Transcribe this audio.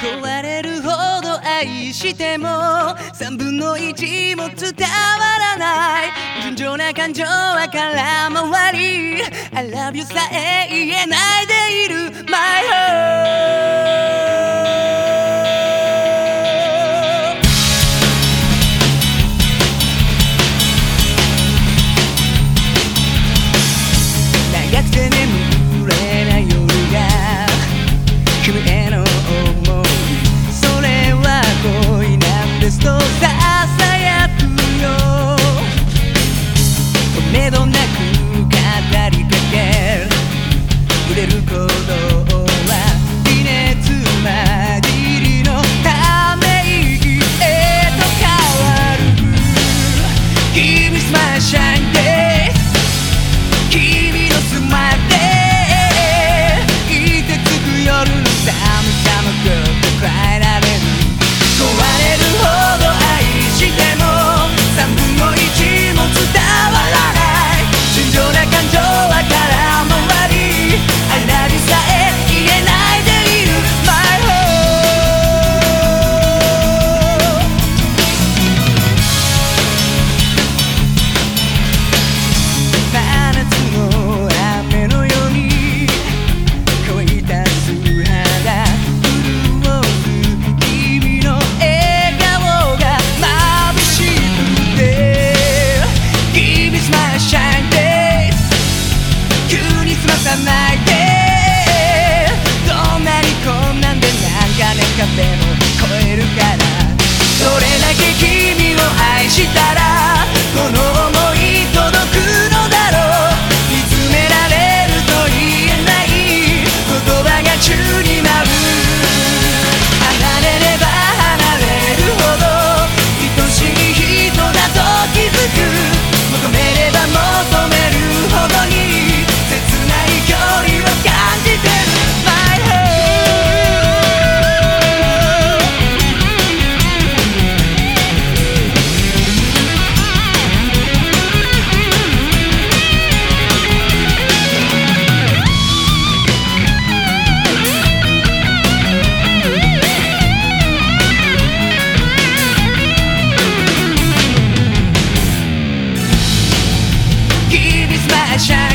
壊れるほど愛しても三分の一も伝わらない。純情な感情は空回り。I love you さえ言えないでいる。My heart give me smash and day. 澄まさないでどんなに困難で長年壁も越えるから。会社